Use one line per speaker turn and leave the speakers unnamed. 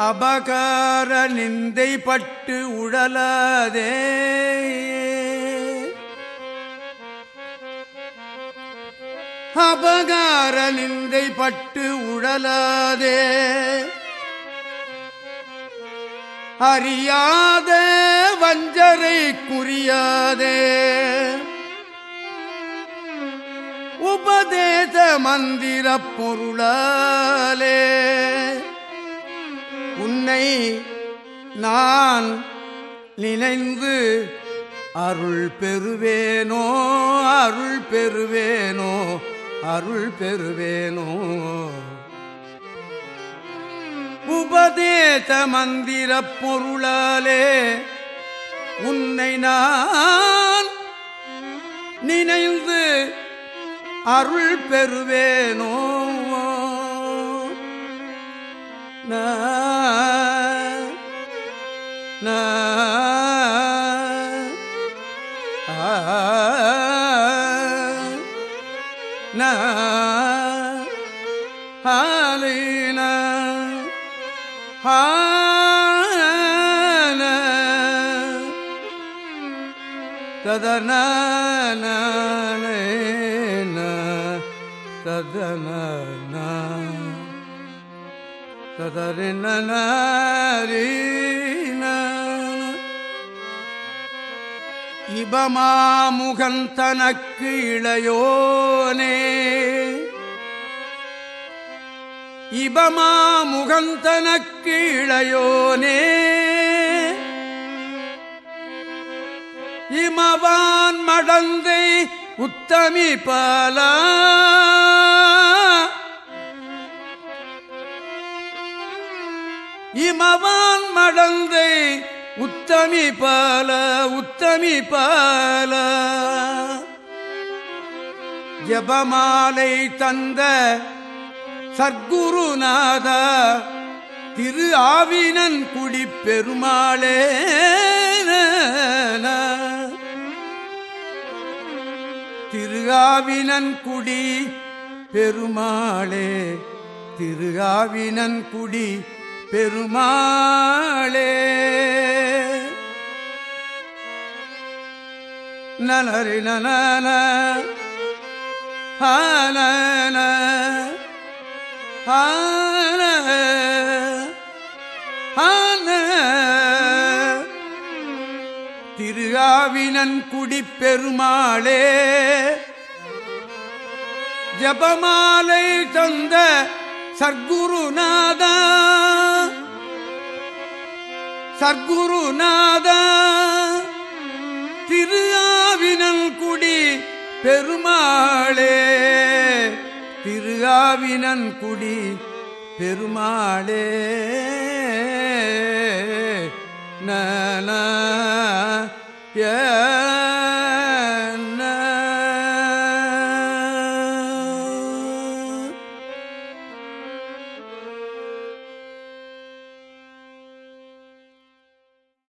அபகார நிந்தை பட்டு உழலாதே. அபகார நிந்தை பட்டு உழலாதே. அறியாத வஞ்சரை குறியாதே உபதேச மந்திர பொருளாலே. உன்னை நான் நினைந்து அருள் பெறுவேனோ அருள் பெறுவேனோ அருள் பெறுவேனோ. உபதேச மந்திர பொருளாலே உன்னை நான் நினைந்து அருள் பெறுவேனோ? நா நா ஆ ததன ததன ததறின இபமாமுகன் இளையோனே. இபமாமுகந்தனக்கு இளையோனே. இமவான் மடந்தை உத்தமி பல. இமவான் மடந்தை உத்தமி பல உத்தமி பல. ஜபமாலை தந்த சர்க்குருநாத திரு ஆவினன் குடி பெருமாளே. திரு பெருமாளே. திரு பெருமாளே. நலரி நன ஆன ஹான ஹான திருகாவினன் குடி பெருமாளே ஜபமாலை தந்த சர்க்குருநாதா. சர்க்குருநாதா. திரு ஆவினன் குடி பெருமாளே திரு ஆவினன் குடி பெருமாளே நன يا